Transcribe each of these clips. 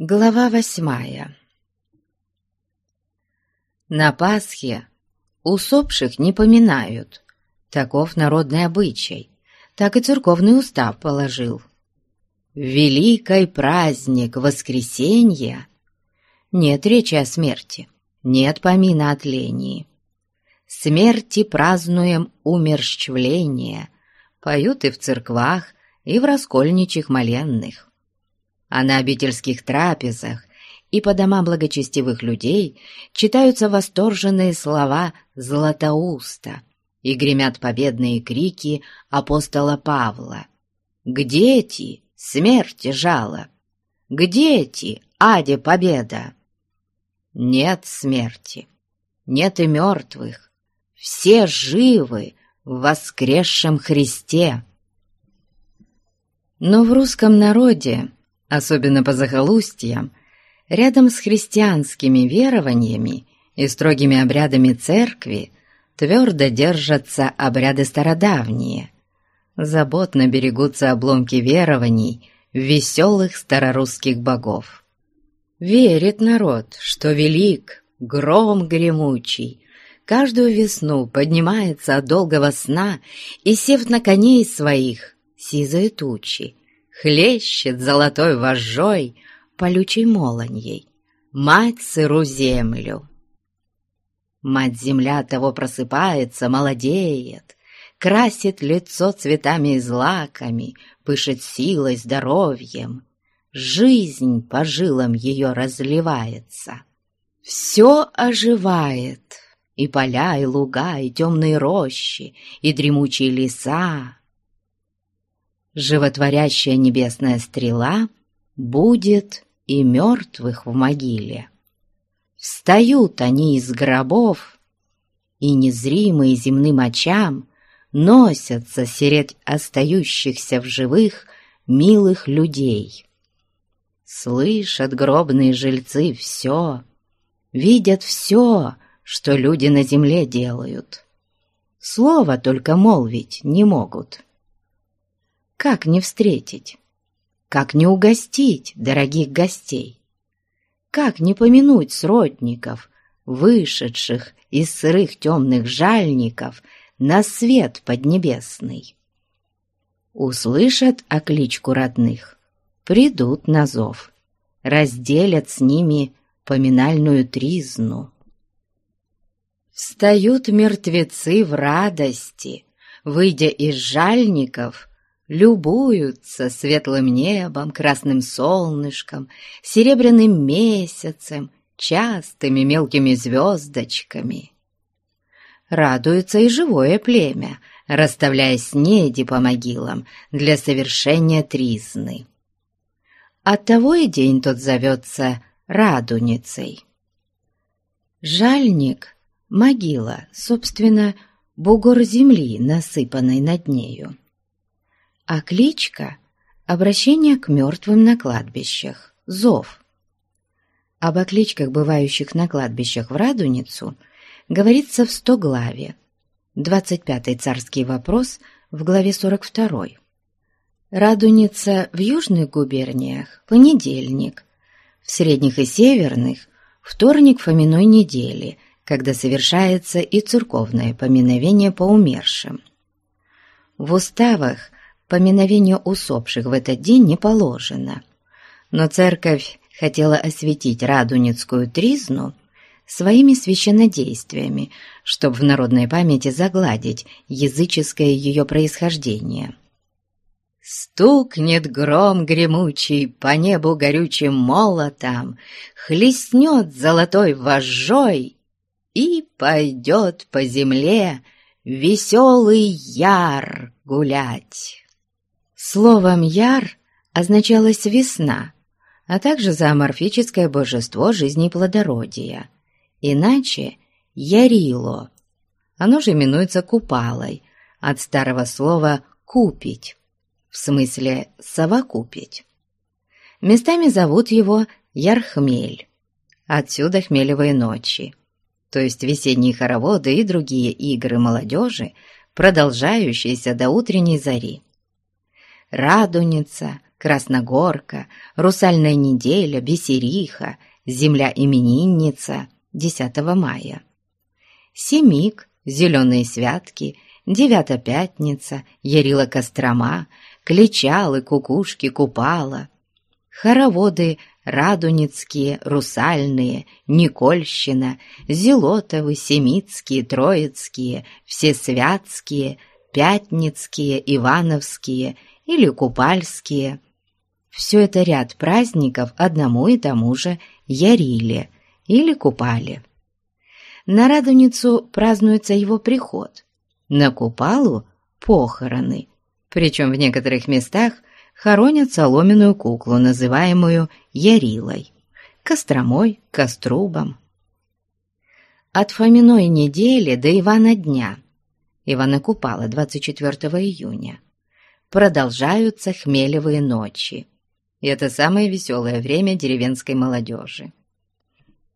Глава восьмая На Пасхе усопших не поминают. Таков народный обычай, так и церковный устав положил. Великий праздник воскресенья нет речи о смерти, нет помина о тлении. Смерти празднуем умерщвление, поют и в церквах, и в раскольничьих моленных а на обительских трапезах и по домам благочестивых людей читаются восторженные слова Златоуста и гремят победные крики апостола Павла. «Где ти, смерти жало? Где ти, аде победа?» Нет смерти, нет и мертвых, все живы в воскресшем Христе. Но в русском народе особенно по захолустьям, рядом с христианскими верованиями и строгими обрядами церкви твердо держатся обряды стародавние. Заботно берегутся обломки верований веселых старорусских богов. Верит народ, что велик, гром гремучий, каждую весну поднимается от долгого сна и, сев на коней своих, сизые тучи, Хлещет золотой вожжой, полючей молоньей, Мать сыру землю. Мать-земля того просыпается, молодеет, Красит лицо цветами и злаками, Пышет силой, здоровьем. Жизнь по жилам ее разливается. Все оживает, и поля, и луга, и темные рощи, и дремучие леса, животворящая небесная стрела будет и мертвых в могиле. Встают они из гробов, и незримые земным очам носятся средь остающихся в живых милых людей. Слышат гробные жильцы все, видят все, что люди на земле делают. Слово только молвить не могут. Как не встретить? Как не угостить дорогих гостей? Как не помянуть сродников, вышедших из сырых темных жальников на свет поднебесный? Услышат окличку родных, придут на зов, разделят с ними поминальную тризну. Встают мертвецы в радости, выйдя из жальников любуются светлым небом, красным солнышком, серебряным месяцем, частыми мелкими звездочками. Радуется и живое племя, расставляя снеди по могилам для совершения тризны. Оттого и день тот зовется Радуницей. Жальник — могила, собственно, бугор земли, насыпанной над нею а кличка — обращение к мертвым на кладбищах, зов. Об окличках, бывающих на кладбищах в Радуницу, говорится в Стоглаве, 25-й царский вопрос в главе 42. Радуница в южных губерниях – понедельник, в средних и северных – вторник Фоминой недели, когда совершается и церковное поминовение по умершим. В уставах поминовение усопших в этот день не положено. Но церковь хотела осветить Радуницкую тризну своими священнодействиями, чтобы в народной памяти загладить языческое ее происхождение. Стукнет гром гремучий по небу горючим молотом, Хлестнет золотой вожжой и пойдет по земле веселый яр гулять. Словом «яр» означалось «весна», а также зооморфическое божество жизни и плодородия. Иначе «ярило». Оно же именуется купалой, от старого слова «купить», в смысле «совокупить». Местами зовут его Ярхмель, отсюда хмелевые ночи, то есть весенние хороводы и другие игры молодежи, продолжающиеся до утренней зари. Радуница, Красногорка, Русальная неделя, Бесериха, Земля-именинница 10 мая. Семик, Зеленые святки, Девята пятница, Ярила Кострома, Клечалы, Кукушки, Купала, Хороводы Радуницкие, Русальные, Никольщина, Зелотовы, Семицкие, Троицкие, Всесвятские, Пятницкие, Ивановские или Купальские. Все это ряд праздников одному и тому же Яриле или Купале. На Радуницу празднуется его приход, на Купалу – похороны, причем в некоторых местах хоронят соломенную куклу, называемую Ярилой, Костромой, Кострубом. От Фоминой недели до Ивана дня, Ивана Купала, 24 июня, продолжаются хмелевые ночи. И это самое веселое время деревенской молодежи.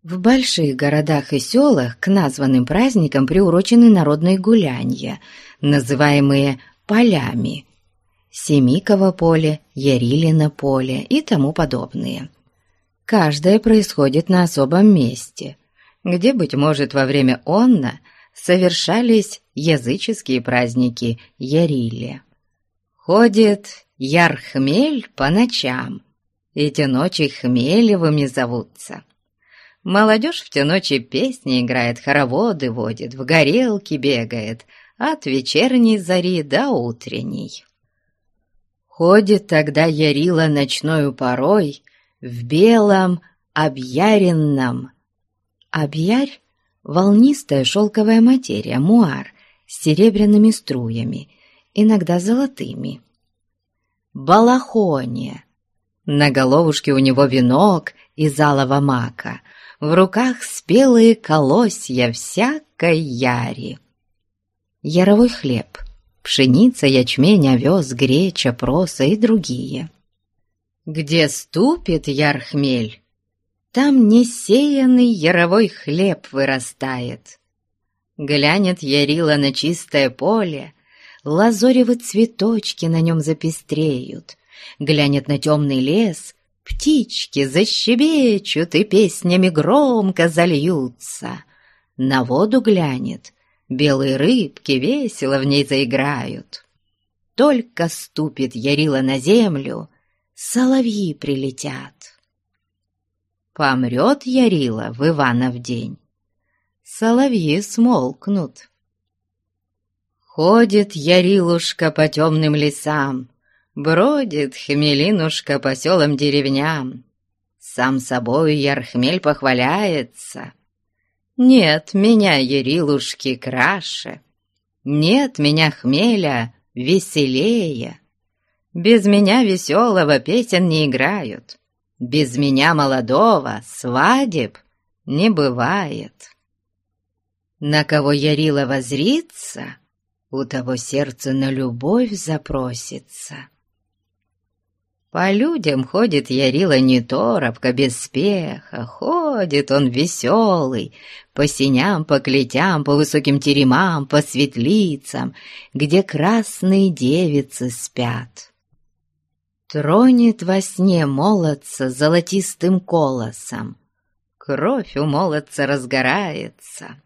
В больших городах и селах к названным праздникам приурочены народные гулянья, называемые «полями», Семиково поле, Ярилино поле и тому подобные. Каждое происходит на особом месте, где, быть может, во время онна совершались языческие праздники Яриле. Ходит Ярхмель по ночам, эти ночи хмелевыми зовутся. Молодежь в те ночи песни играет, хороводы водит, в горелки бегает, от вечерней зари до утренней. Ходит тогда Ярила ночною порой в белом объяренном. Объярь — волнистая шелковая материя, муар, с серебряными струями, иногда золотыми. Балахоне. На головушке у него венок из алого мака, в руках спелые колосья всякой яри. Яровой хлеб — пшеница, ячмень, овес, греча, проса и другие. Где ступит ярхмель, там несеянный яровой хлеб вырастает. Глянет Ярила на чистое поле, лазоревы цветочки на нем запестреют, глянет на темный лес, птички защебечут и песнями громко зальются. На воду глянет, Белые рыбки весело в ней заиграют. Только ступит Ярила на землю, соловьи прилетят. Помрет Ярила в Иванов день, соловьи смолкнут. Ходит Ярилушка по темным лесам, Бродит хмелинушка по селам деревням. Сам собой Ярхмель похваляется — нет меня, Ярилушки, краше, Нет меня хмеля веселее. Без меня веселого песен не играют, Без меня молодого свадеб не бывает. На кого Ярила возрится, У того сердце на любовь запросится. По людям ходит Ярила не торопко, без спеха, ходит он веселый, по синям, по клетям, по высоким теремам, по светлицам, где красные девицы спят. Тронет во сне молодца золотистым колосом, кровь у молодца разгорается.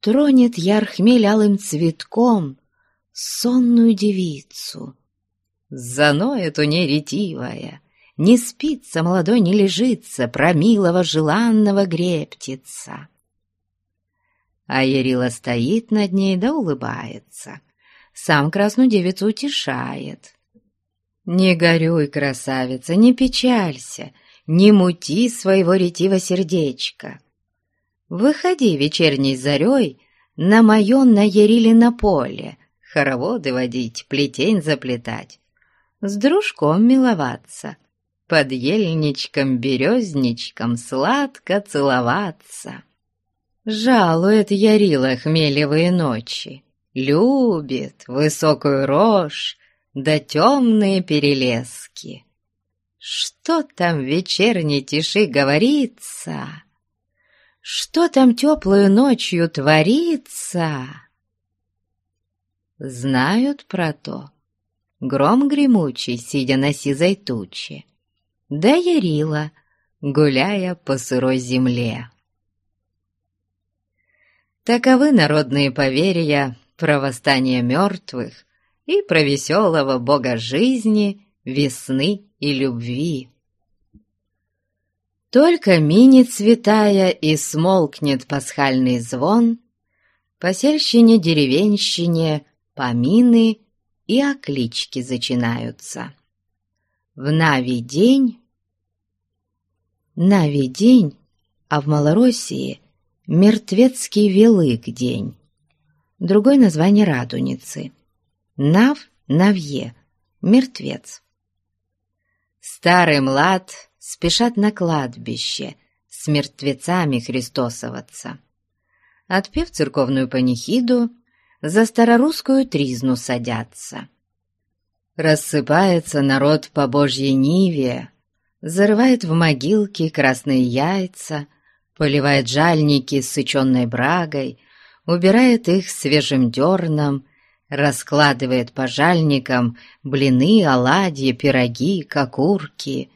Тронет ярхмель алым цветком сонную девицу, Заноет у ней ретивая, Не спится молодой, не лежится, Про милого желанного грептица. А Ярила стоит над ней да улыбается, Сам красную девицу утешает. «Не горюй, красавица, не печалься, Не мути своего ретива сердечка. Выходи вечерней зарей На мое на Ярилино поле, Хороводы водить, плетень заплетать, с дружком миловаться, под ельничком-березничком сладко целоваться. Жалует Ярила хмелевые ночи, любит высокую рожь да темные перелески. Что там в вечерней тиши говорится? Что там теплую ночью творится? Знают про то гром гремучий, сидя на сизой туче, да Ярила, гуляя по сырой земле. Таковы народные поверья про восстание мертвых и про веселого бога жизни, весны и любви. Только минит святая и смолкнет пасхальный звон, посельщине-деревенщине помины и оклички зачинаются. В Нави день, Нави день, а в Малороссии мертвецкий велык день, другое название радуницы. Нав, Навье, мертвец. Старый млад спешат на кладбище с мертвецами христосоваться. Отпев церковную панихиду, за старорусскую тризну садятся. Рассыпается народ по божьей ниве, зарывает в могилки красные яйца, поливает жальники сыченной брагой, убирает их свежим дерном, раскладывает по жальникам блины, оладьи, пироги, кокурки,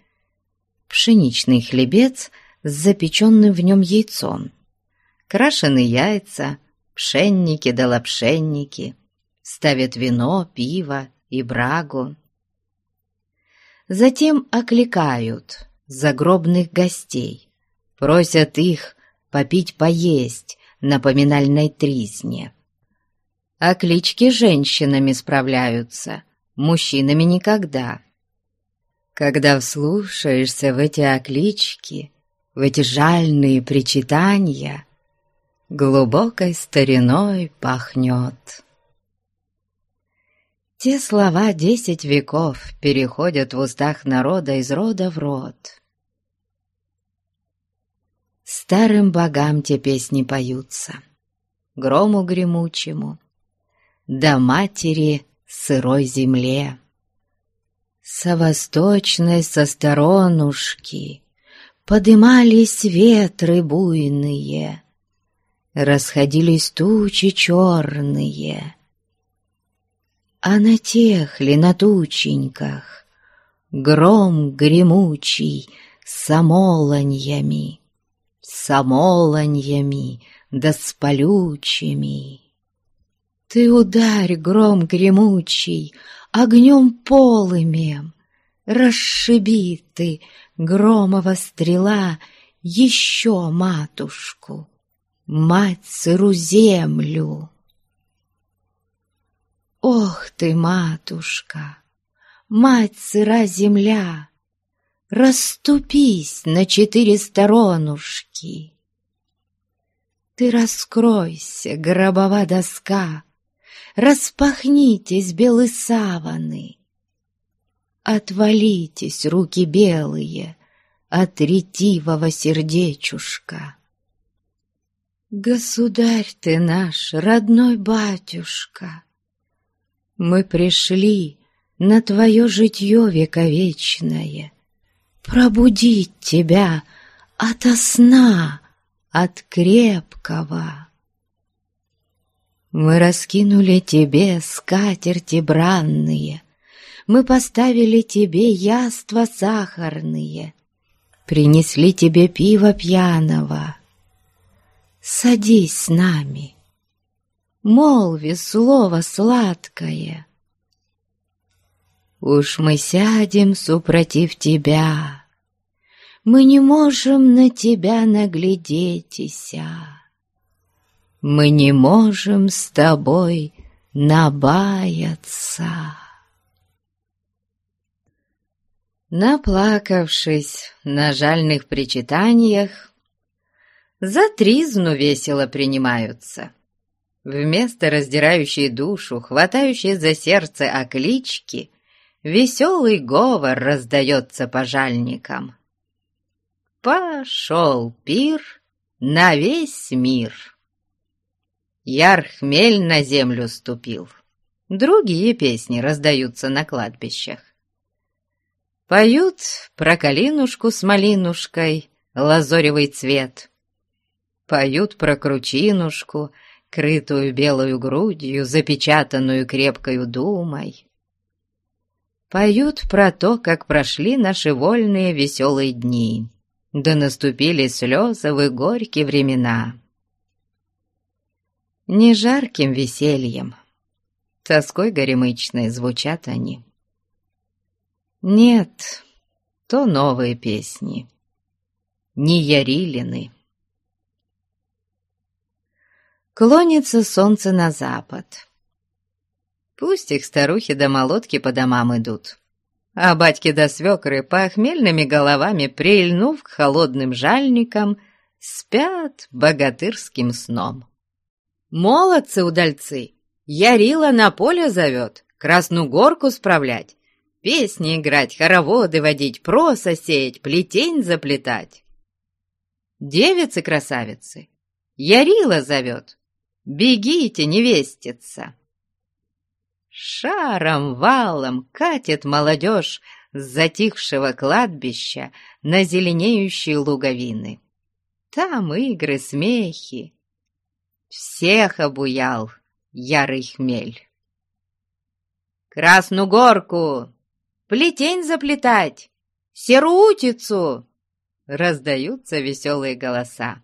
пшеничный хлебец с запеченным в нем яйцом, крашеные яйца, пшенники да лапшенники, ставят вино, пиво и брагу. Затем окликают загробных гостей, просят их попить-поесть на поминальной тризне. А клички женщинами справляются, мужчинами никогда. Когда вслушаешься в эти оклички, в эти жальные причитания, глубокой стариной пахнет. Те слова десять веков переходят в устах народа из рода в род. Старым богам те песни поются, грому гремучему, да матери сырой земле. Со восточной со сторонушки подымались ветры буйные, расходились тучи черные. А на тех ли на тученьках гром гремучий самоланьями, самоланьями да с полючими. Ты ударь, гром гремучий, огнем полымем, Расшиби ты, громова стрела, еще матушку мать сыру землю. Ох ты, матушка, мать сыра земля, Раступись на четыре сторонушки. Ты раскройся, гробова доска, Распахнитесь белые саваны, Отвалитесь, руки белые, От ретивого сердечушка. Государь ты наш, родной батюшка, Мы пришли на твое житье вековечное, Пробудить тебя ото сна, от крепкого. Мы раскинули тебе скатерти бранные, Мы поставили тебе яства сахарные, Принесли тебе пиво пьяного — садись с нами, молви слово сладкое. Уж мы сядем супротив тебя, мы не можем на тебя наглядетися. Мы не можем с тобой набаяться. Наплакавшись на жальных причитаниях, за тризну весело принимаются. Вместо раздирающей душу, хватающей за сердце оклички, веселый говор раздается пожальникам. Пошел пир на весь мир. Яр хмель на землю ступил. Другие песни раздаются на кладбищах. Поют про калинушку с малинушкой, лазоревый цвет — Поют про кручинушку, крытую белую грудью, запечатанную крепкою думой. Поют про то, как прошли наши вольные веселые дни, да наступили слезовые горькие времена. Не жарким весельем, тоской горемычной звучат они. Нет, то новые песни, не Ярилины. Клонится солнце на запад. Пусть их старухи до молотки по домам идут, а батьки до свекры похмельными головами, прильнув к холодным жальникам, спят богатырским сном. Молодцы-удальцы! Ярила на поле зовет, Красную горку справлять, песни играть, хороводы водить, проса сеять, плетень заплетать. Девицы-красавицы, Ярила зовет, бегите, невестица. Шаром валом катит молодежь с затихшего кладбища на зеленеющие луговины. Там игры, смехи. Всех обуял ярый хмель. «Красную горку! Плетень заплетать! Серутицу!» Раздаются веселые голоса,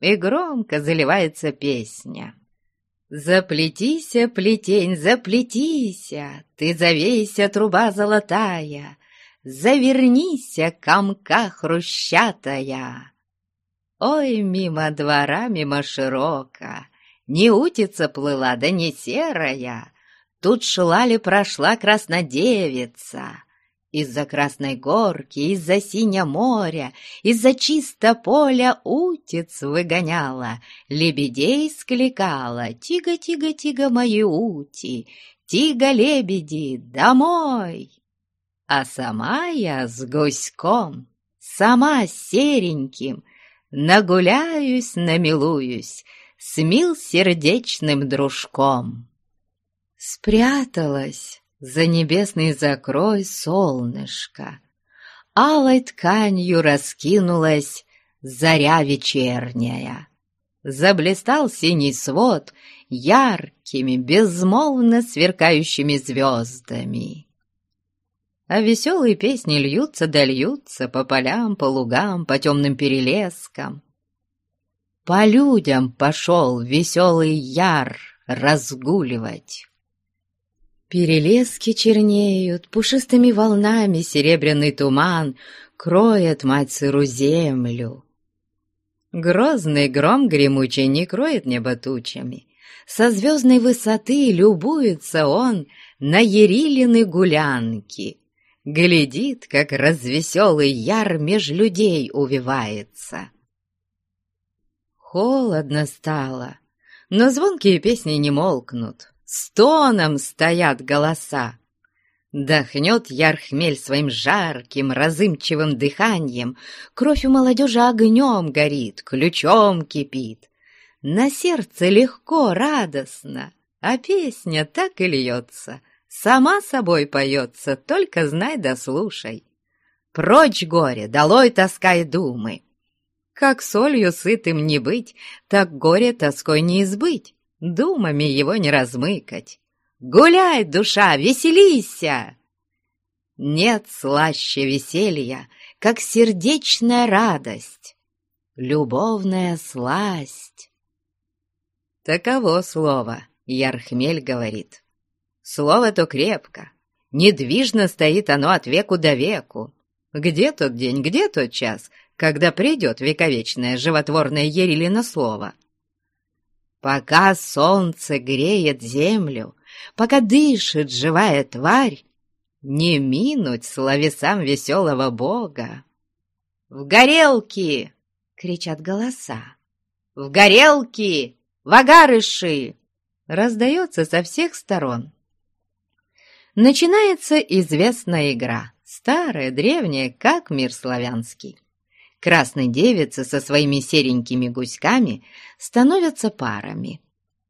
и громко заливается песня. Заплетися, плетень, заплетися, Ты завейся, труба золотая, Завернися, комка хрущатая. Ой, мимо двора, мимо широко, Не утица плыла, да не серая, Тут шла ли прошла красна девица, из-за Красной Горки, из-за Синя моря, из-за чиста поля утиц выгоняла, лебедей скликала, тига-тига-тига мои ути, тига-лебеди, домой. А сама я с гуськом, сама с сереньким, нагуляюсь, намилуюсь, с мил сердечным дружком. Спряталась за небесный закрой солнышко. Алой тканью раскинулась заря вечерняя. Заблистал синий свод яркими, безмолвно сверкающими звездами. А веселые песни льются да льются по полям, по лугам, по темным перелескам. По людям пошел веселый яр разгуливать. Перелески чернеют, пушистыми волнами серебряный туман кроет мать сыру землю. Грозный гром гремучий не кроет небо тучами. Со звездной высоты любуется он на Ерилины гулянки. Глядит, как развеселый яр меж людей увивается. Холодно стало, но звонкие песни не молкнут стоном стоят голоса. Дохнет ярхмель своим жарким, разымчивым дыханием, Кровь у молодежи огнем горит, ключом кипит. На сердце легко, радостно, а песня так и льется, Сама собой поется, только знай да слушай. Прочь горе, долой тоска и думы. Как солью сытым не быть, так горе тоской не избыть думами его не размыкать. Гуляй, душа, веселися! Нет слаще веселья, как сердечная радость, любовная сласть. Таково слово, Ярхмель говорит. Слово то крепко, недвижно стоит оно от веку до веку. Где тот день, где тот час, когда придет вековечное животворное Ерилино слово — Пока солнце греет землю, пока дышит живая тварь, не минуть словесам веселого бога. «В горелки!» — кричат голоса. «В горелки! В агарыши!» Раздается со всех сторон. Начинается известная игра, старая, древняя, как мир славянский красной девицы со своими серенькими гуськами становятся парами.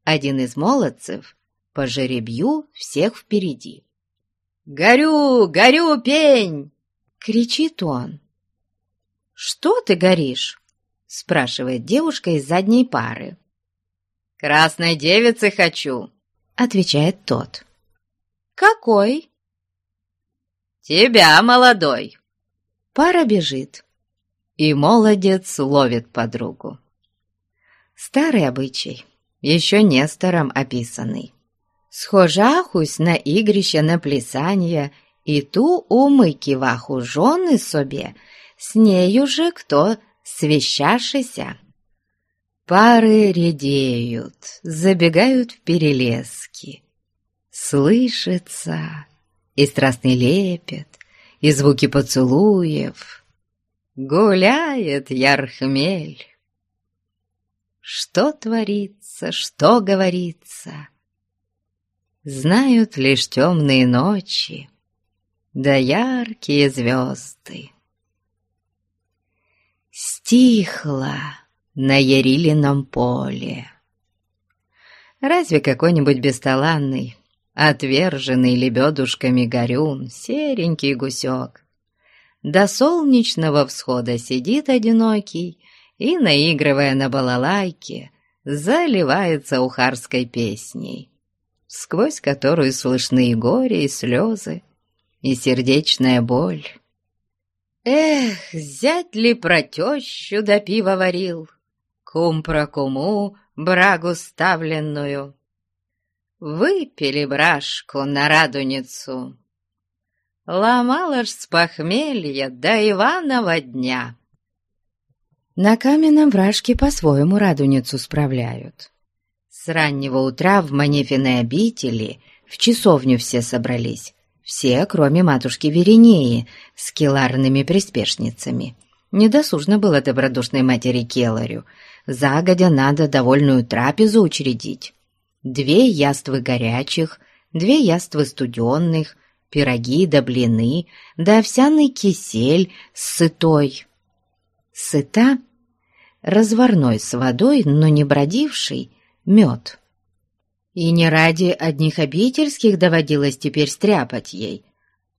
Один из молодцев по жеребью всех впереди. «Горю, горю, пень!» — кричит он. «Что ты горишь?» — спрашивает девушка из задней пары. «Красной девицы хочу», — отвечает тот. «Какой?» тебя, молодой!» Пара бежит, и молодец ловит подругу. Старый обычай, еще Нестором описанный. Схожахусь на игрище на плясанье, и ту умыки ваху жены собе, с нею же кто свещашися. Пары редеют, забегают в перелески. Слышится и страстный лепет, и звуки поцелуев. Гуляет ярхмель. Что творится, что говорится, Знают лишь темные ночи, Да яркие звезды. Стихло на Ярилином поле. Разве какой-нибудь бесталанный, отверженный лебедушками горюн, серенький гусек, до солнечного всхода сидит одинокий и, наигрывая на балалайке, заливается ухарской песней, сквозь которую слышны и горе, и слезы, и сердечная боль. Эх, зять ли про тещу до пива варил, кум про куму брагу ставленную. Выпили брашку на радуницу, ломала ж с похмелья до Иванова дня. На каменном вражке по-своему радуницу справляют. С раннего утра в Манефиной обители в часовню все собрались, все, кроме матушки Веринеи, с келарными приспешницами. Недосужно было добродушной матери Келарю, загодя надо довольную трапезу учредить. Две яствы горячих, две яствы студенных, пироги да блины, да овсяный кисель с сытой. Сыта разварной с водой, но не бродивший, мед. И не ради одних обительских доводилось теперь стряпать ей,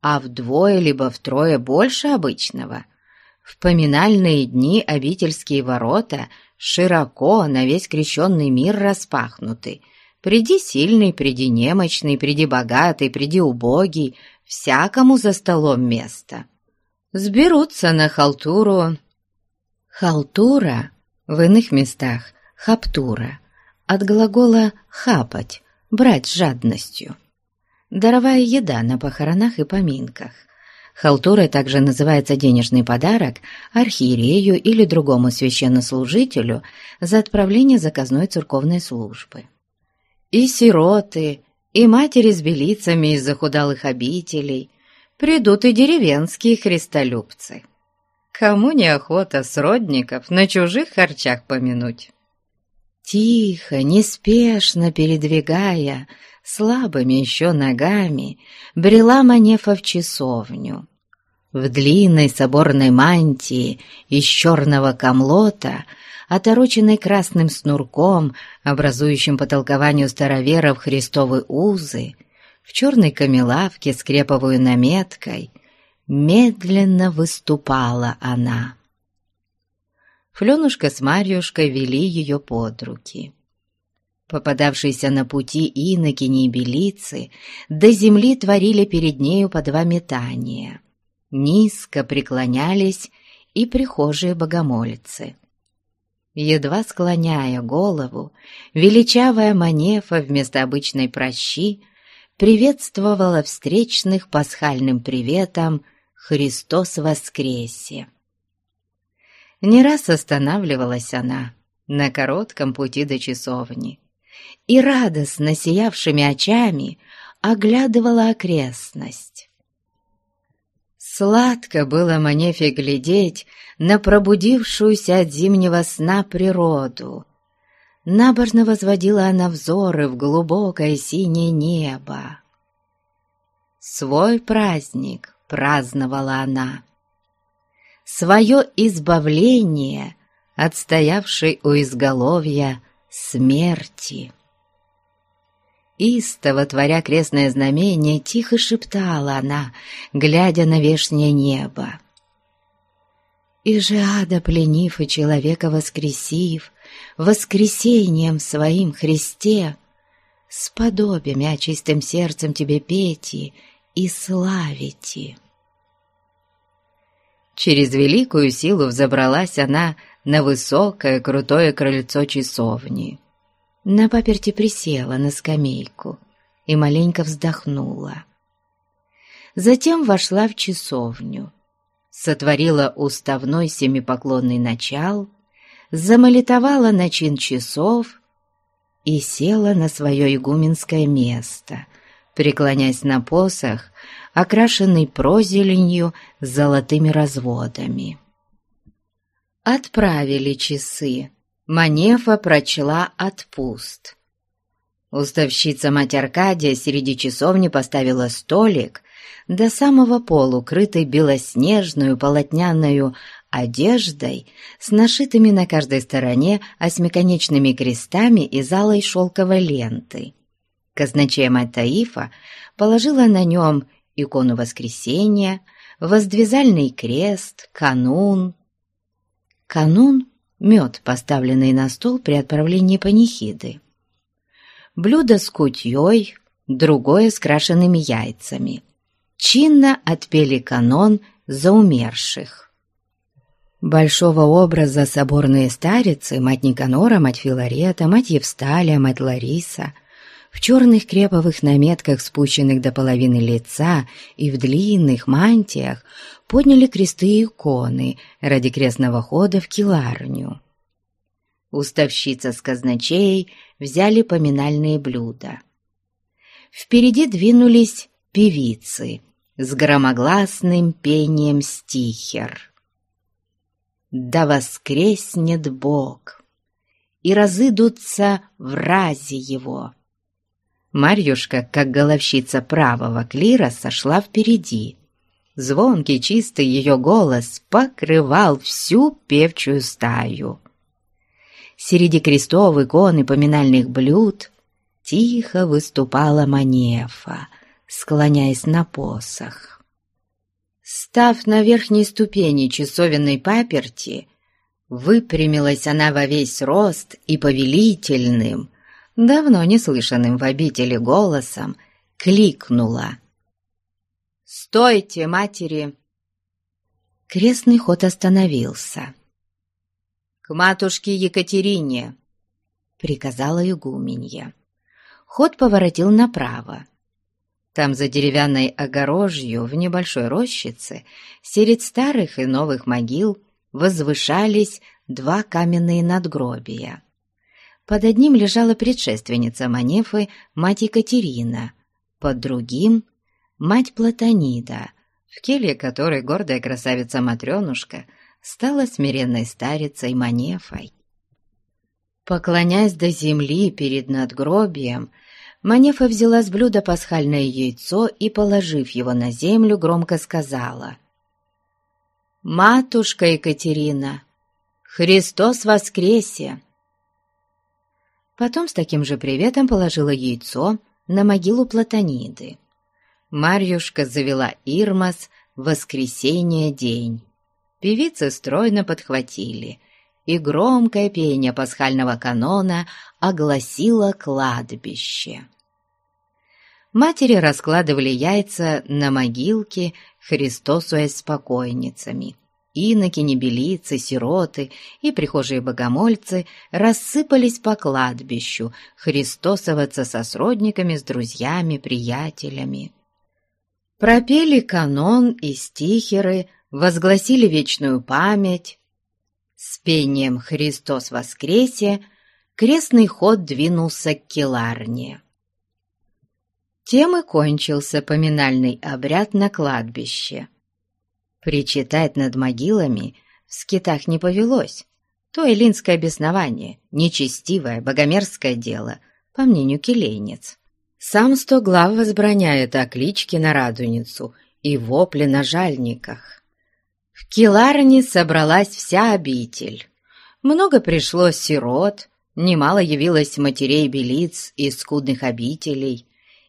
а вдвое либо втрое больше обычного. В поминальные дни обительские ворота широко на весь крещенный мир распахнуты. Приди сильный, приди немощный, приди богатый, приди убогий, всякому за столом место. Сберутся на халтуру. Халтура в иных местах хаптура, от глагола «хапать», «брать с жадностью». Даровая еда на похоронах и поминках. Халтурой также называется денежный подарок архиерею или другому священнослужителю за отправление заказной церковной службы. И сироты, и матери с белицами из захудалых обителей, придут и деревенские христолюбцы. Кому неохота сродников на чужих харчах помянуть? Тихо, неспешно передвигая, слабыми еще ногами, брела Манефа в часовню. В длинной соборной мантии из черного камлота, отороченной красным снурком, образующим по толкованию староверов христовы узы, в черной камелавке с креповой наметкой, медленно выступала она. Фленушка с Марьюшкой вели ее под руки. Попадавшиеся на пути инокини и белицы до земли творили перед нею по два метания. Низко преклонялись и прихожие богомольцы. Едва склоняя голову, величавая манефа вместо обычной прощи приветствовала встречных пасхальным приветом «Христос воскресе!». Не раз останавливалась она на коротком пути до часовни и радостно сиявшими очами оглядывала окрестность. Сладко было Манефе глядеть на пробудившуюся от зимнего сна природу. Набожно возводила она взоры в глубокое синее небо. Свой праздник праздновала она. Свое избавление, отстоявшей у изголовья смерти. Истово, творя крестное знамение, тихо шептала она, глядя на вешнее небо. «И же ада, пленив и человека воскресив, воскресением своим Христе, сподобим я чистым сердцем тебе пейте и славите». Через великую силу взобралась она на высокое крутое крыльцо часовни. На паперти присела на скамейку и маленько вздохнула. Затем вошла в часовню, сотворила уставной семипоклонный начал, замолитовала начин часов и села на свое игуменское место, преклонясь на посох, окрашенный прозеленью с золотыми разводами. Отправили часы. Манефа прочла отпуст. Уставщица мать Аркадия среди часовни поставила столик до самого полу, крытый белоснежную полотняную одеждой с нашитыми на каждой стороне осьмиконечными крестами из алой шелковой ленты. Казначея мать Таифа положила на нем икону Воскресения, воздвизальный крест, канун. Канун — мед, поставленный на стол при отправлении панихиды. Блюдо с кутьей, другое с крашенными яйцами чинно отпели канон за умерших. Большого образа соборные старицы, мать Никанора, мать Филарета, мать Евсталия, мать Лариса, в черных креповых наметках, спущенных до половины лица и в длинных мантиях, подняли кресты и иконы ради крестного хода в киларню. Уставщица с казначеей взяли поминальные блюда. Впереди двинулись певицы, с громогласным пением стихер. «Да воскреснет Бог, и разыдутся в разе его». Марьюшка, как головщица правого клира, сошла впереди. Звонкий, чистый ее голос покрывал всю певчую стаю. Среди крестов, икон и поминальных блюд тихо выступала Манефа, склоняясь на посох. Став на верхней ступени часовенной паперти, выпрямилась она во весь рост и повелительным, давно не слышанным в обители голосом, кликнула. «Стойте, матери!» Крестный ход остановился. «К матушке Екатерине!» — приказала игуменья. Ход поворотил направо. Там за деревянной огорожью в небольшой рощице, среди старых и новых могил, возвышались два каменные надгробия. Под одним лежала предшественница Манефы, мать Екатерина, под другим — мать Платонида, в келье которой гордая красавица Матренушка стала смиренной старицей Манефой. Поклоняясь до земли перед надгробием, Манефа взяла с блюда пасхальное яйцо и, положив его на землю, громко сказала «Матушка Екатерина, Христос воскресе!» Потом с таким же приветом положила яйцо на могилу Платониды. Марьюшка завела Ирмас «Воскресенье день». Певицы стройно подхватили, и громкое пение пасхального канона огласило кладбище. Матери раскладывали яйца на могилке, Христосуясь с покойницами. Иноки, небелицы, сироты и прихожие богомольцы рассыпались по кладбищу христосоваться со сродниками, с друзьями, приятелями. Пропели канон и стихеры, возгласили вечную память, с пением «Христос воскресе» крестный ход двинулся к келарне. Тем и кончился поминальный обряд на кладбище. Причитать над могилами в скитах не повелось. То эллинское беснование, нечестивое, богомерзкое дело, по мнению келейниц. Сам Стоглав возбраняет оклички на радуницу и вопли на жальниках. В Киларне собралась вся обитель. Много пришло сирот, немало явилось матерей-белиц из скудных обителей,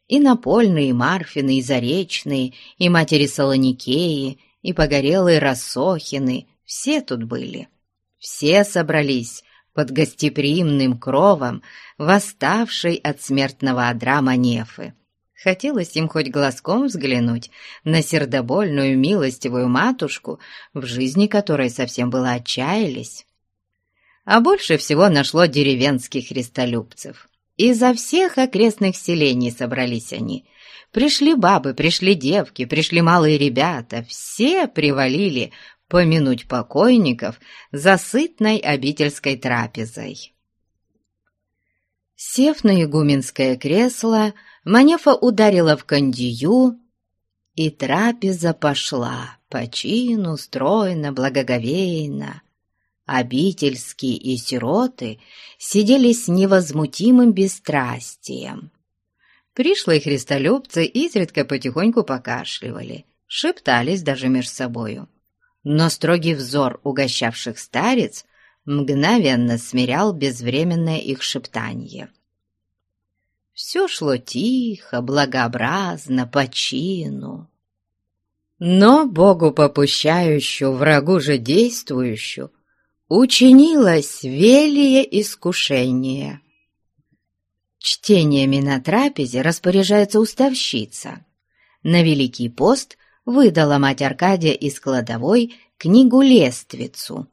и напольные, и марфины, и заречные, и матери Солоникеи, и погорелые Рассохины, все тут были. Все собрались под гостеприимным кровом, восставшей от смертного одра Манефы. Хотелось им хоть глазком взглянуть на сердобольную милостивую матушку, в жизни которой совсем было отчаялись. А больше всего нашло деревенских христолюбцев. Изо всех окрестных селений собрались они. Пришли бабы, пришли девки, пришли малые ребята, все привалили помянуть покойников за сытной обительской трапезой. Сев на игуменское кресло, Манефа ударила в кондию, и трапеза пошла по чину, стройно, благоговейно. Обительские и сироты сидели с невозмутимым бесстрастием. Пришлые христолюбцы изредка потихоньку покашливали, шептались даже между собою. Но строгий взор угощавших старец мгновенно смирял безвременное их шептание. Все шло тихо, благообразно, по чину. Но Богу попущающую, врагу же действующую, учинилось велие искушение. Чтениями на трапезе распоряжается уставщица. На Великий пост выдала мать Аркадия из кладовой книгу «Лествицу»,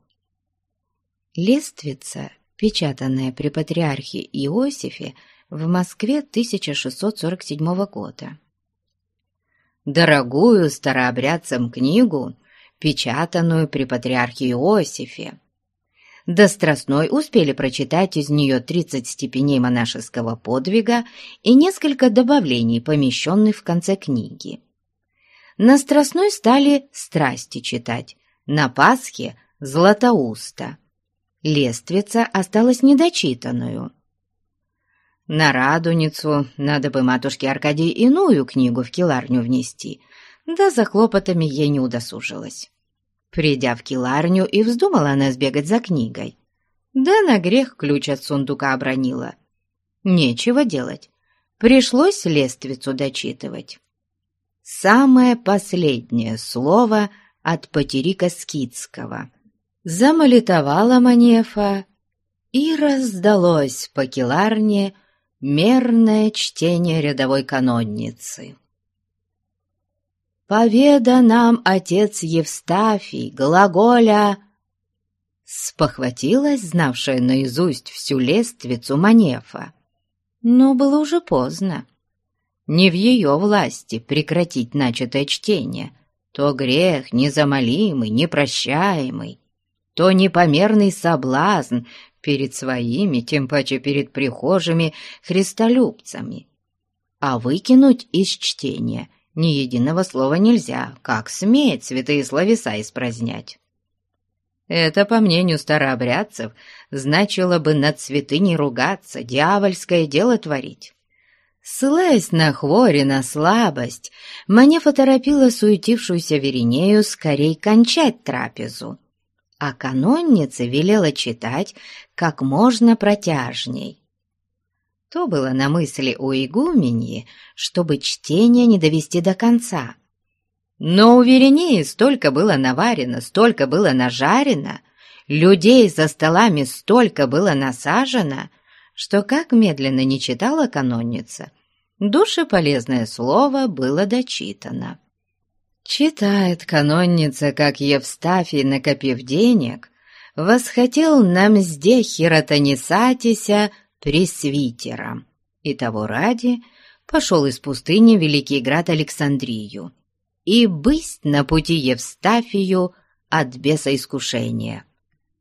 Лествица, печатанная при патриархе Иосифе в Москве 1647 года. Дорогую старообрядцам книгу, печатанную при патриархе Иосифе. До Страстной успели прочитать из нее 30 степеней монашеского подвига и несколько добавлений, помещенных в конце книги. На Страстной стали страсти читать, на Пасхе – Златоуста, лествица осталась недочитанную. На радуницу надо бы матушке Аркадии иную книгу в киларню внести, да за хлопотами ей не удосужилась. Придя в киларню, и вздумала она сбегать за книгой. Да на грех ключ от сундука обронила. Нечего делать, пришлось лествицу дочитывать. Самое последнее слово от Потерика Скидского — Замолитовала Манефа, и раздалось по келарне мерное чтение рядовой канонницы. «Поведа нам отец Евстафий, глаголя...» Спохватилась, знавшая наизусть всю лествицу Манефа. Но было уже поздно. Не в ее власти прекратить начатое чтение. То грех незамолимый, непрощаемый то непомерный соблазн перед своими, тем паче перед прихожими христолюбцами. А выкинуть из чтения ни единого слова нельзя, как смеет святые словеса испразднять. Это, по мнению старообрядцев, значило бы над святыней ругаться, дьявольское дело творить. Ссылаясь на хвори, на слабость, Манефа торопила суетившуюся Веринею скорей кончать трапезу а канонница велела читать как можно протяжней. То было на мысли у игуменьи, чтобы чтение не довести до конца. Но у Веренеи столько было наварено, столько было нажарено, людей за столами столько было насажено, что как медленно не читала канонница, душеполезное слово было дочитано. Читает канонница, как Евстафий, накопив денег, восхотел на мзде Хиротонисатися пресвитером, и того ради пошел из пустыни Великий Град Александрию, и бысть на пути Евстафию от беса искушения.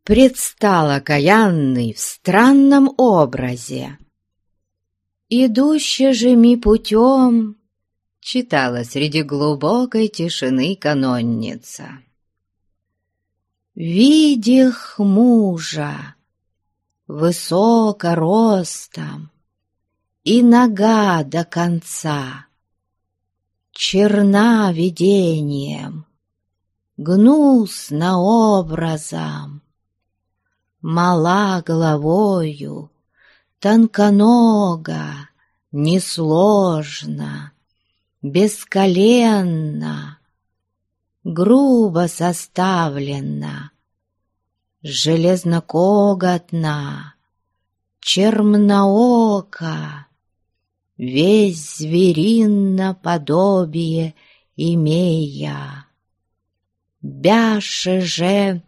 Предстал окаянный в странном образе. «Идущий же ми путем, читала среди глубокой тишины канонница. «Видях мужа, высоко ростом, и нога до конца, черна видением, гнусно образом, мала головою, тонконога, несложно, бесколенно, грубо составлена, железнокоготна, черноока, весь зверинно подобие имея. Бяше же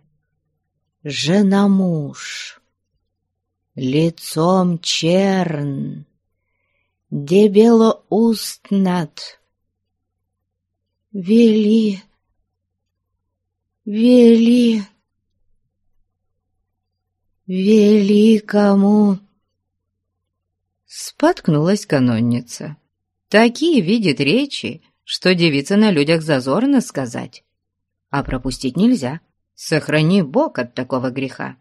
жена муж, лицом черн, дебело уст над, вели, вели, великому. Споткнулась канонница. Такие видит речи, что девица на людях зазорно сказать. А пропустить нельзя. Сохрани Бог от такого греха.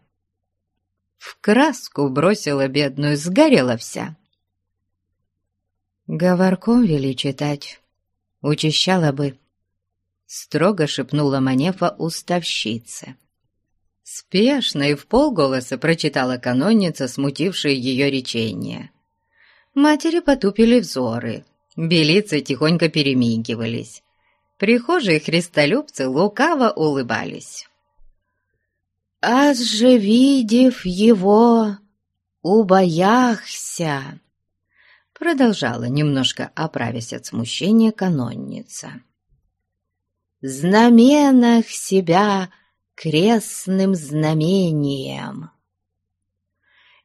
В краску бросила бедную, сгорела вся. Говорком вели читать, учащала бы. Строго шепнула Манефа уставщица. Спешно и в полголоса прочитала канонница, смутившая ее речение. Матери потупили взоры — Белицы тихонько перемигивались. Прихожие христолюбцы лукаво улыбались. «Аз же, видев его, убояхся!» Продолжала немножко оправясь от смущения канонница. «Знаменах себя крестным знамением!»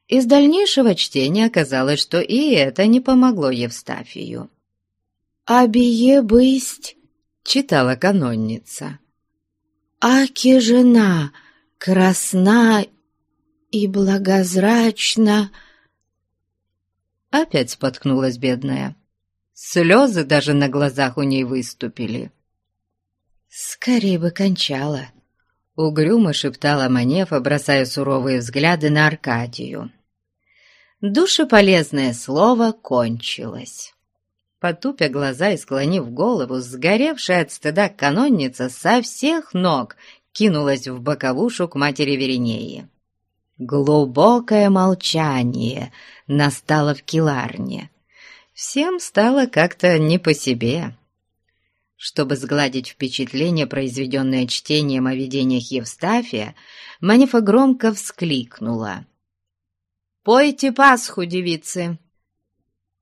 Из дальнейшего чтения оказалось, что и это не помогло Евстафию. «Абие бысть», — читала канонница. «Аки жена красна и благозрачна». Опять споткнулась бедная. Слезы даже на глазах у ней выступили. «Скорее бы кончала», — угрюмо шептала Манефа, бросая суровые взгляды на Аркадию. Душеполезное слово кончилось. Потупя глаза и склонив голову, сгоревшая от стыда канонница со всех ног кинулась в боковушу к матери Веринеи. Глубокое молчание настало в киларне. Всем стало как-то не по себе. Чтобы сгладить впечатление, произведенное чтением о видениях Евстафия, Манифа громко вскликнула. «Пойте Пасху, девицы!»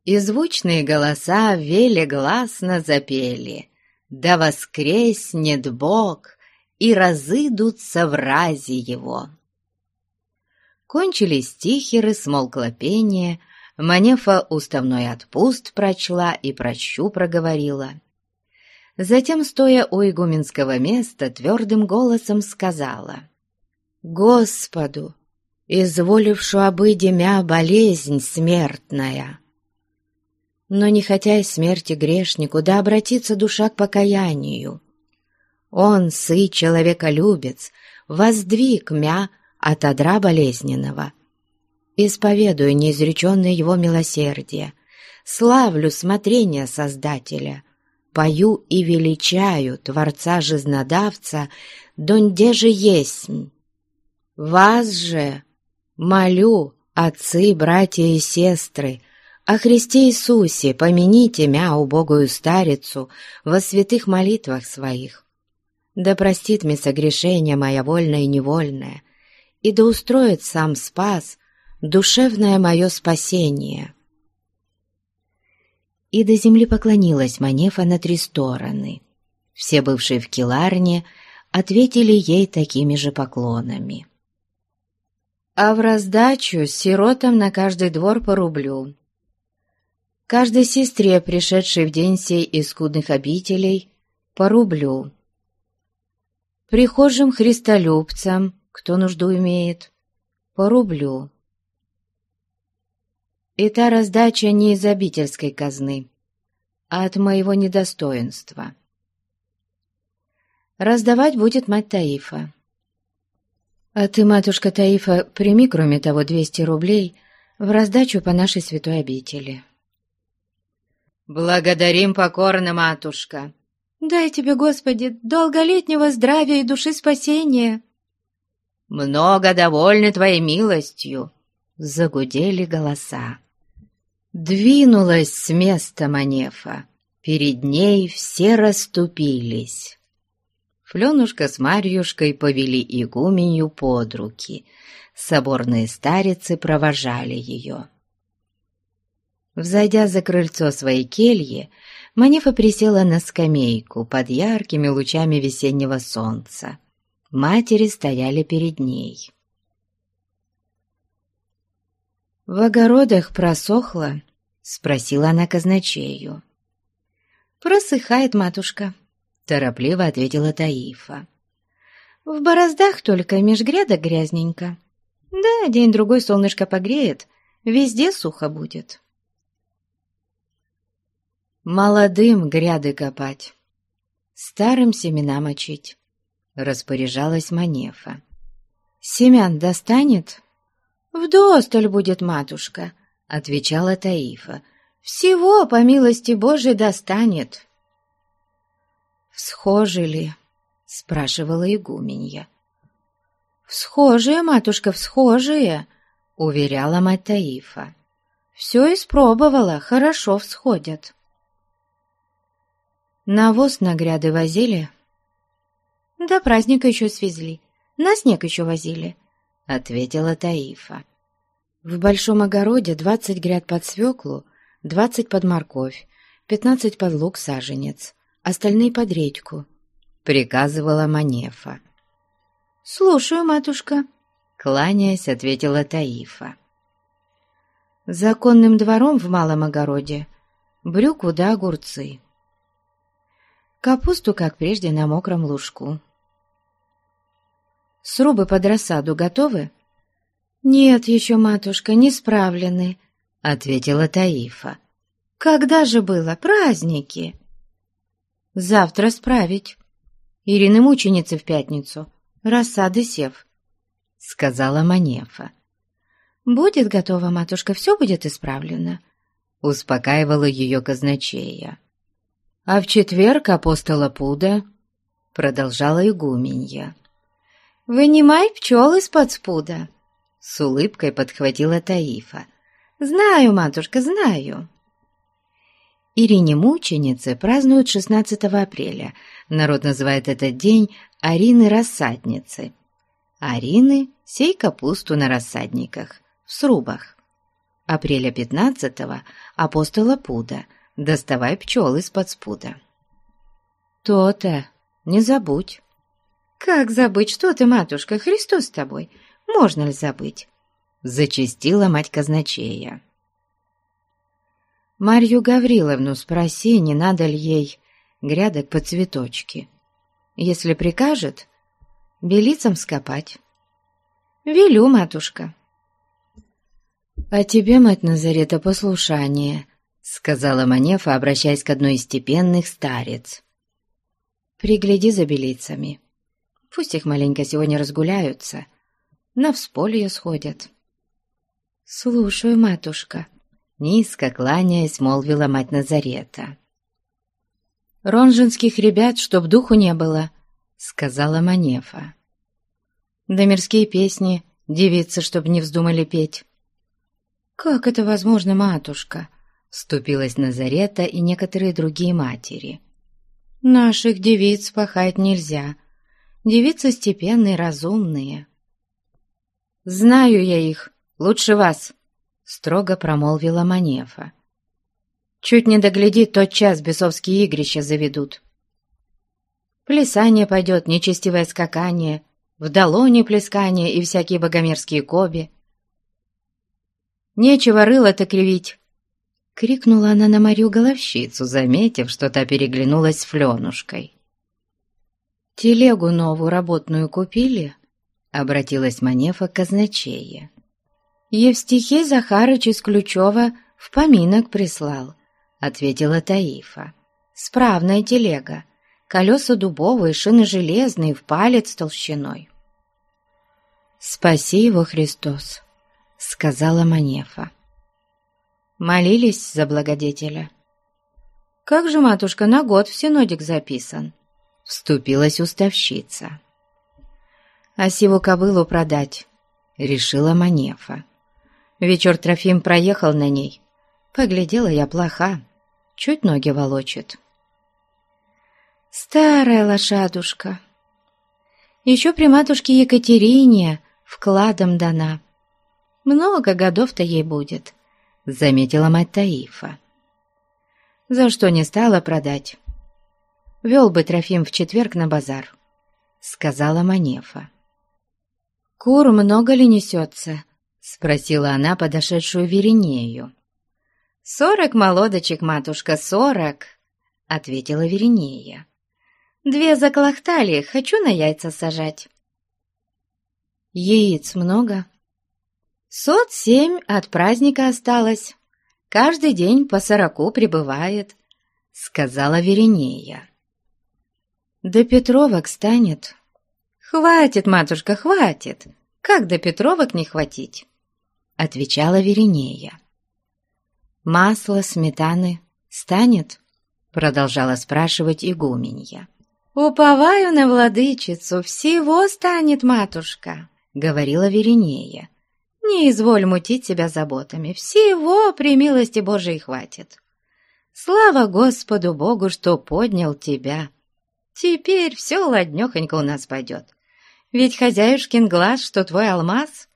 и звучные голоса велегласно запели «Да воскреснет Бог, и разыдутся в разе Его». Кончились стихеры, смолкло пение, Манефа уставной отпуст прочла и прощу проговорила. Затем, стоя у игуменского места, твердым голосом сказала «Господу, изволившу обыди мя болезнь смертная, но не хотя и смерти грешнику, да обратится душа к покаянию. Он, сы человеколюбец, воздвиг мя от одра болезненного. Исповедую неизреченное его милосердие, славлю смотрение Создателя, пою и величаю Творца Жизнодавца, донде же есть. Вас же молю, отцы, братья и сестры, о Христе Иисусе помяните мя убогую старицу во святых молитвах своих. Да простит мне согрешение моя вольное и невольное, и да устроит сам спас душевное мое спасение». И до земли поклонилась Манефа на три стороны. Все бывшие в Келарне ответили ей такими же поклонами. «А в раздачу сиротам на каждый двор по рублю, Каждой сестре, пришедшей в день сей из скудных обителей, по рублю. Прихожим христолюбцам, кто нужду имеет, по рублю. И та раздача не из обительской казны, а от моего недостоинства. Раздавать будет мать Таифа. А ты, матушка Таифа, прими, кроме того, двести рублей в раздачу по нашей святой обители». «Благодарим покорно, матушка!» «Дай тебе, Господи, долголетнего здравия и души спасения!» «Много довольны Твоей милостью!» Загудели голоса. Двинулась с места Манефа. Перед ней все расступились. Фленушка с Марьюшкой повели игуменью под руки. Соборные старицы провожали ее. Взойдя за крыльцо своей кельи, Манефа присела на скамейку под яркими лучами весеннего солнца. Матери стояли перед ней. «В огородах просохло?» — спросила она казначею. «Просыхает, матушка», — торопливо ответила Таифа. «В бороздах только меж грядок грязненько. Да, день-другой солнышко погреет, везде сухо будет». «Молодым гряды копать, старым семена мочить», — распоряжалась Манефа. «Семян достанет?» «Вдосталь будет, матушка», — отвечала Таифа. «Всего, по милости Божией, достанет». «Всхожи ли?» — спрашивала игуменья. «Всхожие, матушка, всхожие», — уверяла мать Таифа. «Все испробовала, хорошо всходят». «Навоз на гряды возили?» «До праздника еще свезли, на снег еще возили», — ответила Таифа. В большом огороде двадцать гряд под свеклу, двадцать под морковь, пятнадцать под лук саженец, остальные под редьку, — приказывала Манефа. «Слушаю, матушка», — кланяясь, ответила Таифа. «Законным двором в малом огороде брюкву да огурцы. Капусту, как прежде, на мокром лужку. Срубы под рассаду готовы?» «Нет еще, матушка, не справлены», — ответила Таифа. «Когда же было? Праздники!» «Завтра справить. Ирины мученицы в пятницу. Рассады сев», — сказала Манефа. «Будет готово, матушка, все будет исправлено», — успокаивала ее казначея. «А в четверг апостола Пуда», — продолжала игуменья. «Вынимай пчел из-под спуда», с улыбкой подхватила Таифа. «Знаю, матушка, знаю». Ирине Мученицы празднуют 16 апреля. Народ называет этот день Арины Рассадницы. Арины – сей капусту на рассадниках, в срубах. Апреля 15-го – апостола Пуда, доставай пчел из-под спуда. То-то, не забудь. Как забыть, что ты, матушка, Христос с тобой? Можно ли забыть?» — зачастила мать казначея. Марью Гавриловну спроси, не надо ли ей грядок по цветочки. Если прикажет, белицам скопать. Велю, матушка. «А тебе, мать Назарета, послушание», — сказала Манефа, обращаясь к одной из степенных старец. «Пригляди за белицами. Пусть их маленько сегодня разгуляются, на всполье сходят». «Слушаю, матушка», — низко кланяясь, молвила мать Назарета. «Ронжинских ребят, чтоб духу не было», — сказала Манефа. «Да мирские песни, девицы, чтоб не вздумали петь». «Как это возможно, матушка?» — вступилась Назарета и некоторые другие матери. «Наших девиц пахать нельзя. Девицы степенные, разумные». «Знаю я их, лучше вас», — строго промолвила Манефа. «Чуть не догляди, тот час бесовские игрища заведут. Плясание пойдет, нечестивое скакание, в долоне плескание и всякие богомерзкие коби. Нечего рыло-то кривить!» — крикнула она на Марию Головщицу, заметив, что та переглянулась с Фленушкой. «Телегу новую работную купили?» — обратилась Манефа к казначее. «Евстихей Захарыч из Ключева в поминок прислал», — ответила Таифа. «Справная телега, колеса дубовые, шины железные, в палец толщиной». «Спаси его, Христос», — сказала Манефа. Молились за благодетеля. «Как же, матушка, на год в синодик записан?» — вступилась уставщица а сиву кобылу продать», — решила Манефа. Вечер Трофим проехал на ней. Поглядела я плоха, чуть ноги волочит. «Старая лошадушка. Еще при матушке Екатерине вкладом дана. Много годов-то ей будет. — заметила мать Таифа. «За что не стала продать? Вел бы Трофим в четверг на базар», — сказала Манефа. «Кур много ли несется?» — спросила она подошедшую Веринею. «Сорок молодочек, матушка, сорок!» — ответила Веринея. «Две заклохтали, хочу на яйца сажать». «Яиц много?» «Сот семь от праздника осталось. Каждый день по сороку прибывает», — сказала Веринея. «До Петровок станет?» «Хватит, матушка, хватит! Как до Петровок не хватить?» — отвечала Веринея. «Масло, сметаны станет?» — продолжала спрашивать игуменья. «Уповаю на владычицу, всего станет, матушка», — говорила Веринея. «Не изволь мутить себя заботами, всего при милости Божией хватит. Слава Господу Богу, что поднял тебя. Теперь все ладнёхонько у нас пойдет. Ведь хозяюшкин глаз, что твой алмаз,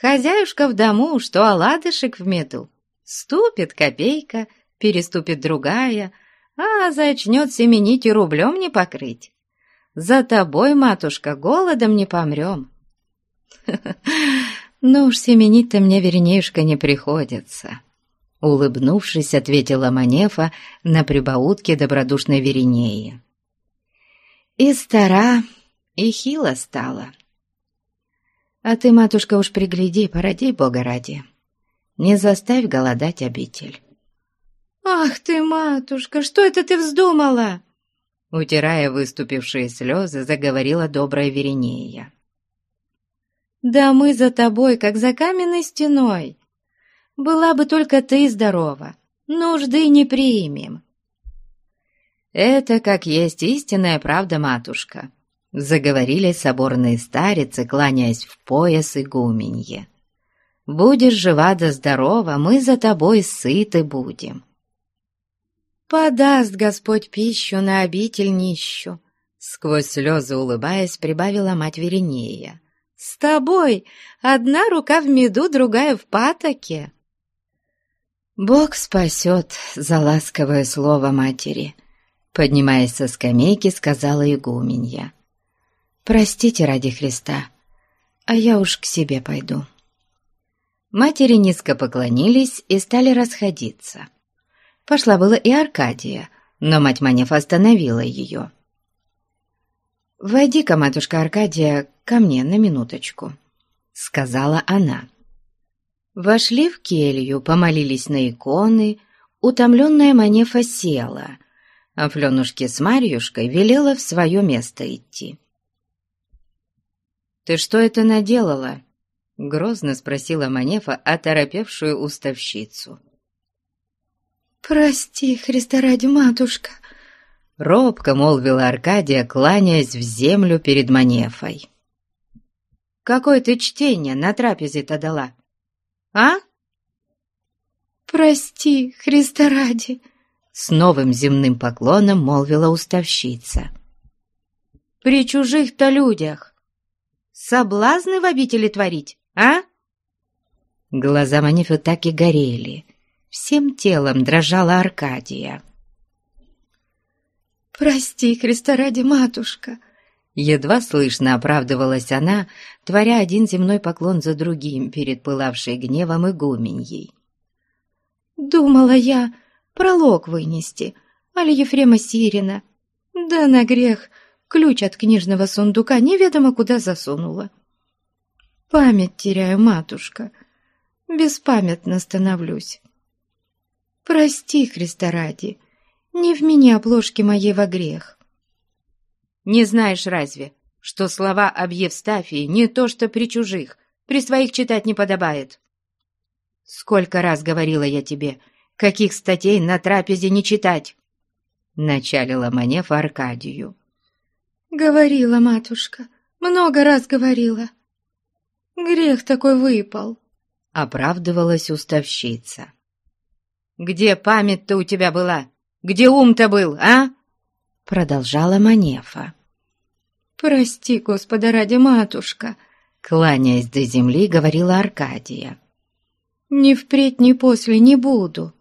хозяюшка в дому, что оладышек в меду. Ступит копейка, переступит другая, а зачнет семенить и рублем не покрыть. За тобой, матушка, голодом не помрем. Ну уж семенить-то мне, вернеюшка, не приходится. Улыбнувшись, ответила Манефа на прибаутке добродушной Веринеи. И стара, и хила стала. А ты, матушка, уж пригляди, породи Бога ради. Не заставь голодать обитель. «Ах ты, матушка, что это ты вздумала?» Утирая выступившие слезы, заговорила добрая Веринея. «Да мы за тобой, как за каменной стеной. Была бы только ты здорова, нужды не примем». «Это как есть истинная правда, матушка», — заговорили соборные старицы, кланяясь в пояс и гуменье. «Будешь жива да здорова, мы за тобой сыты будем». «Подаст Господь пищу на обитель нищу», — сквозь слезы улыбаясь, прибавила мать Веринея. «С тобой одна рука в меду, другая в патоке». «Бог спасет за ласковое слово матери», — поднимаясь со скамейки, сказала игуменья. «Простите ради Христа, а я уж к себе пойду». Матери низко поклонились и стали расходиться. Пошла было и Аркадия, но мать Манефа остановила ее. «Войди-ка, матушка Аркадия, ко мне на минуточку», — сказала она. Вошли в келью, помолились на иконы, утомленная Манефа села, а Фленушке с Марьюшкой велела в свое место идти. «Ты что это наделала?» — грозно спросила Манефа оторопевшую уставщицу. «Прости, Христа ради, матушка!» Робко молвила Аркадия, кланяясь в землю перед Манефой. «Какое ты чтение на трапезе-то дала? А?» «Прости, Христа ради!» С новым земным поклоном молвила уставщица. «При чужих-то людях! Соблазны в обители творить, а?» Глаза Манефы так и горели, Всем телом дрожала Аркадия. «Прости, Христа ради, матушка!» Едва слышно оправдывалась она, творя один земной поклон за другим перед пылавшей гневом игуменьей. «Думала я пролог вынести, али Ефрема Сирина. Да на грех ключ от книжного сундука неведомо куда засунула. Память теряю, матушка, беспамятно становлюсь. Прости, Христа ради, не в меня обложки моей во грех. Не знаешь разве, что слова об Евстафии не то что при чужих, при своих читать не подобает? Сколько раз говорила я тебе, каких статей на трапезе не читать? Началила Манефа Аркадию. Говорила, матушка, много раз говорила. Грех такой выпал. Оправдывалась уставщица. Где память-то у тебя была? Где ум-то был, а?» Продолжала Манефа. «Прости, Господа ради, матушка!» Кланяясь до земли, говорила Аркадия. Ни впредь, ни после не буду.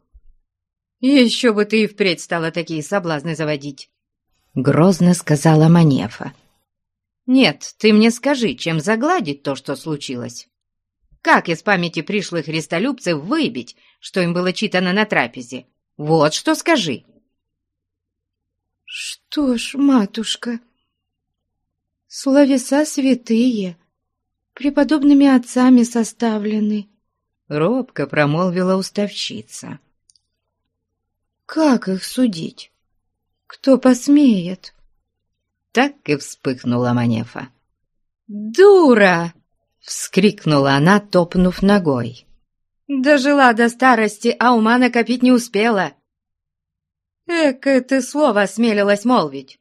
Еще бы ты и впредь стала такие соблазны заводить. Грозно сказала Манефа. Нет, ты мне скажи, чем загладить то, что случилось. Как из памяти пришлых христолюбцев выбить, что им было читано на трапезе? Вот что скажи. Что ж, матушка, словеса святые, преподобными отцами составлены. Робко промолвила уставщица. Как их судить? Кто посмеет? Так и вспыхнула Манефа. «Дура!» — вскрикнула она, топнув ногой. «Дожила до старости, а ума накопить не успела. Экое ты слово осмелилась молвить.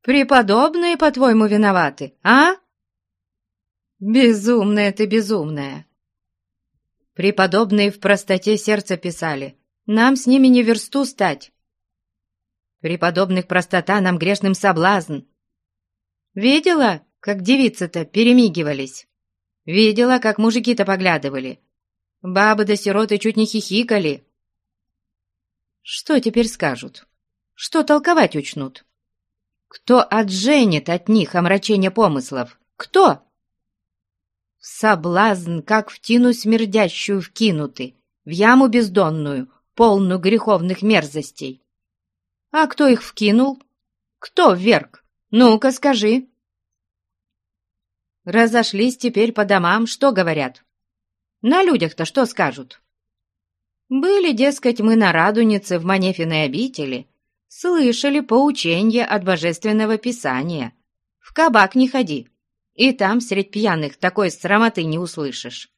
Преподобные, по-твоему, виноваты, а? Безумная ты, безумная. Преподобные в простоте сердца писали. Нам с ними не версту стать. Преподобных простота нам грешным соблазн. Видела, как девицы-то перемигивались? Видела, как мужики-то поглядывали? Бабы да сироты чуть не хихикали. Что теперь скажут? Что толковать учнут? Кто отженит от них омрачение помыслов? Кто? соблазн, как в тину смердящую вкинуты, в яму бездонную, полную греховных мерзостей. А кто их вкинул? Кто вверг? Ну-ка, скажи. Разошлись теперь по домам, что говорят? На людях-то что скажут? Были, дескать, мы на Радунице в Манефиной обители, слышали поученье от Божественного Писания. В кабак не ходи, и там средь пьяных такой срамоты не услышишь.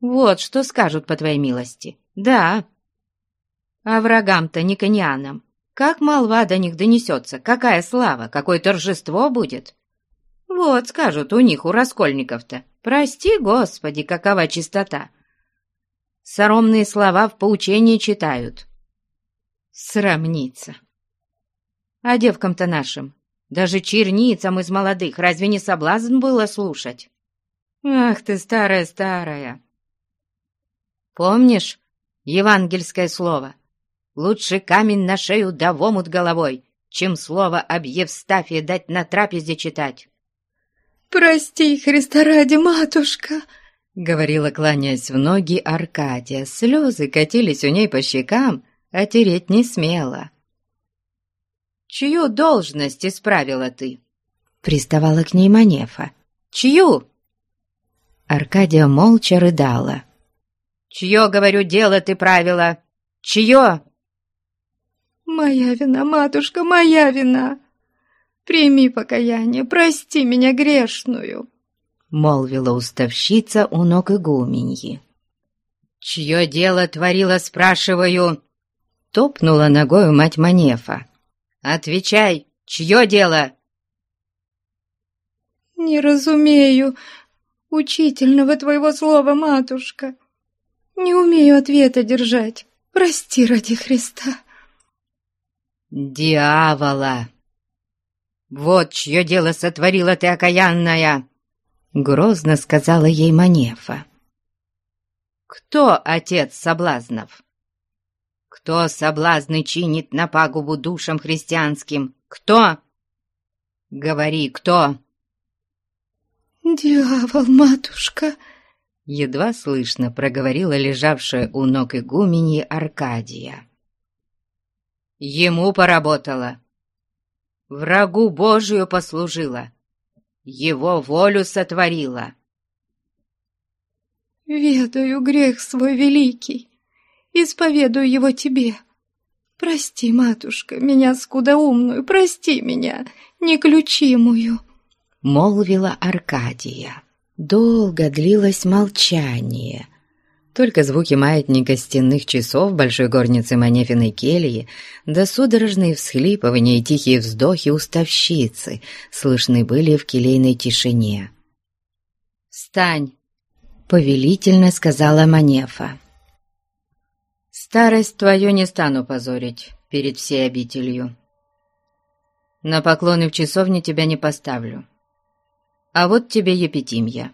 Вот что скажут по твоей милости. Да. А врагам-то никонианам как молва до них донесется, какая слава, какое торжество будет. Вот, скажут у них, у раскольников-то, прости, Господи, какова чистота. Соромные слова в поучении читают. Срамница. А девкам-то нашим, даже черницам из молодых, разве не соблазн было слушать? Ах ты, старая-старая! Помнишь евангельское слово? Лучше камень на шею да в омут головой, чем слово об Евстафии дать на трапезе читать. «Прости, Христа ради, матушка!» — говорила, кланяясь в ноги Аркадия. Слезы катились у ней по щекам, а тереть не смела. «Чью должность исправила ты?» — приставала к ней Манефа. «Чью?» Аркадия молча рыдала. «Чье, говорю, дело ты правила? Чье?» «Моя вина, матушка, моя вина! Прими покаяние, прости меня грешную!» Молвила уставщица у ног игуменьи. «Чье дело творила, спрашиваю?» Топнула ногою мать Манефа. «Отвечай, чье дело?» «Не разумею учительного твоего слова, матушка. Не умею ответа держать. Прости ради Христа». «Дьявола! Вот чье дело сотворила ты, окаянная!» Грозно сказала ей Манефа. «Кто отец соблазнов? Кто соблазны чинит на пагубу душам христианским? Кто? Говори, кто?» «Дьявол, матушка!» Едва слышно проговорила лежавшая у ног игуменьи Аркадия. Ему поработала. Врагу Божию послужила. Его волю сотворила. «Ведаю грех свой великий, исповедую его тебе. Прости, матушка, меня скудоумную, прости меня, неключимую», — молвила Аркадия. Долго длилось молчание, только звуки маятника стенных часов большой горницы Манефиной кельи, да судорожные всхлипывания и тихие вздохи уставщицы слышны были в келейной тишине. «Встань!» — повелительно сказала Манефа. «Старость твою не стану позорить перед всей обителью. На поклоны в часовне тебя не поставлю. А вот тебе епитимья.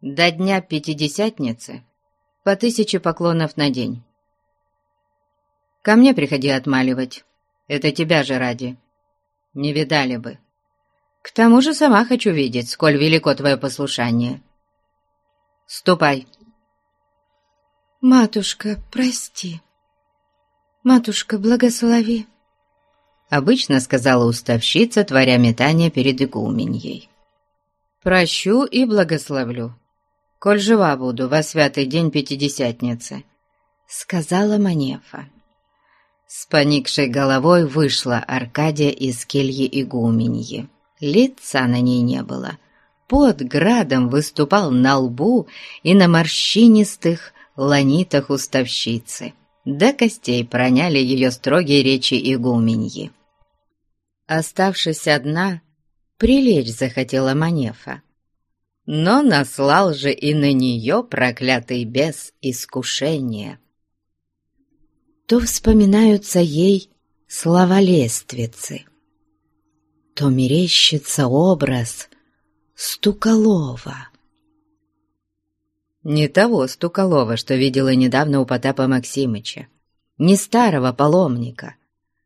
До дня Пятидесятницы — по тысяче поклонов на день. Ко мне приходи отмаливать, это тебя же ради. Не видали бы. К тому же сама хочу видеть, сколь велико твое послушание. Ступай. Матушка, прости. Матушка, благослови. Обычно сказала уставщица, творя метание перед игуменьей. Прощу и благословлю, коль жива буду во святый день Пятидесятницы, сказала Манефа. С поникшей головой вышла Аркадия из кельи игуменьи. Лица на ней не было. Под градом выступал на лбу и на морщинистых ланитах уставщицы. До костей проняли ее строгие речи игуменьи. Оставшись одна, прилечь захотела Манефа. Но наслал же и на нее проклятый бес искушения. То вспоминаются ей слова лествицы — то мерещится образ Стуколова. Не того Стуколова, что видела недавно у Потапа Максимыча, не старого паломника,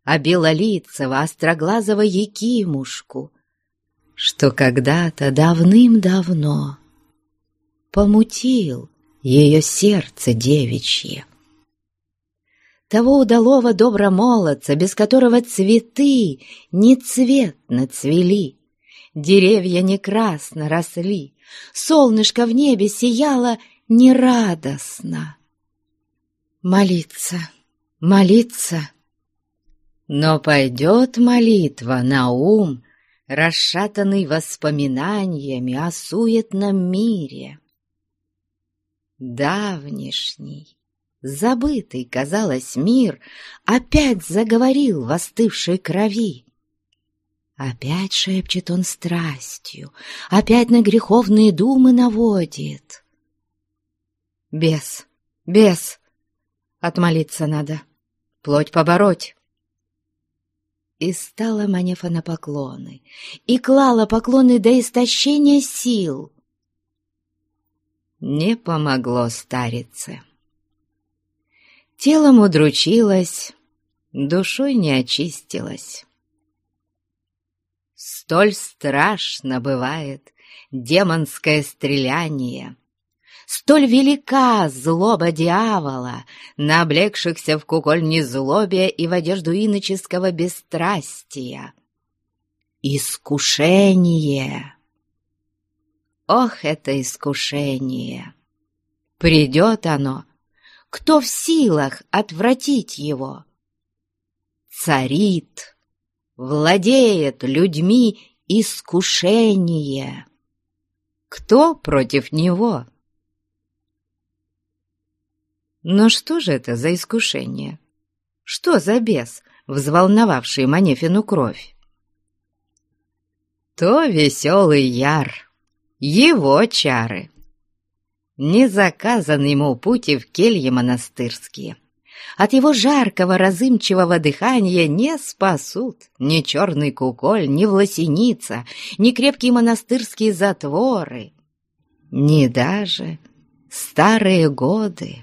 а белолицего, остроглазого Якимушку, что когда-то давным-давно помутил ее сердце девичье того удалого добромолодца, без которого цветы не цветно цвели, деревья не красно росли, солнышко в небе сияло нерадостно. Молиться, молиться. Но пойдет молитва на ум, расшатанный воспоминаниями о суетном мире. Давнишний, Забытый, казалось, мир опять заговорил в остывшей крови. Опять шепчет он страстью, опять на греховные думы наводит. Бес, бес, отмолиться надо, плоть побороть. И стала Манефа на поклоны, и клала поклоны до истощения сил. Не помогло старице. Телом удручилась, душой не очистилась. Столь страшно бывает демонское стреляние, Столь велика злоба дьявола, на облегшихся в куколь незлобия и в одежду иноческого бесстрастия. Искушение! Ох, это искушение! Придет оно кто в силах отвратить его? Царит, владеет людьми искушение. Кто против него? Но что же это за искушение? Что за бес, взволновавший Манефину кровь? То веселый яр, его чары — не заказан ему пути в келье монастырские. От его жаркого, разымчивого дыхания не спасут ни черный куколь, ни власеница, ни крепкие монастырские затворы, ни даже старые годы.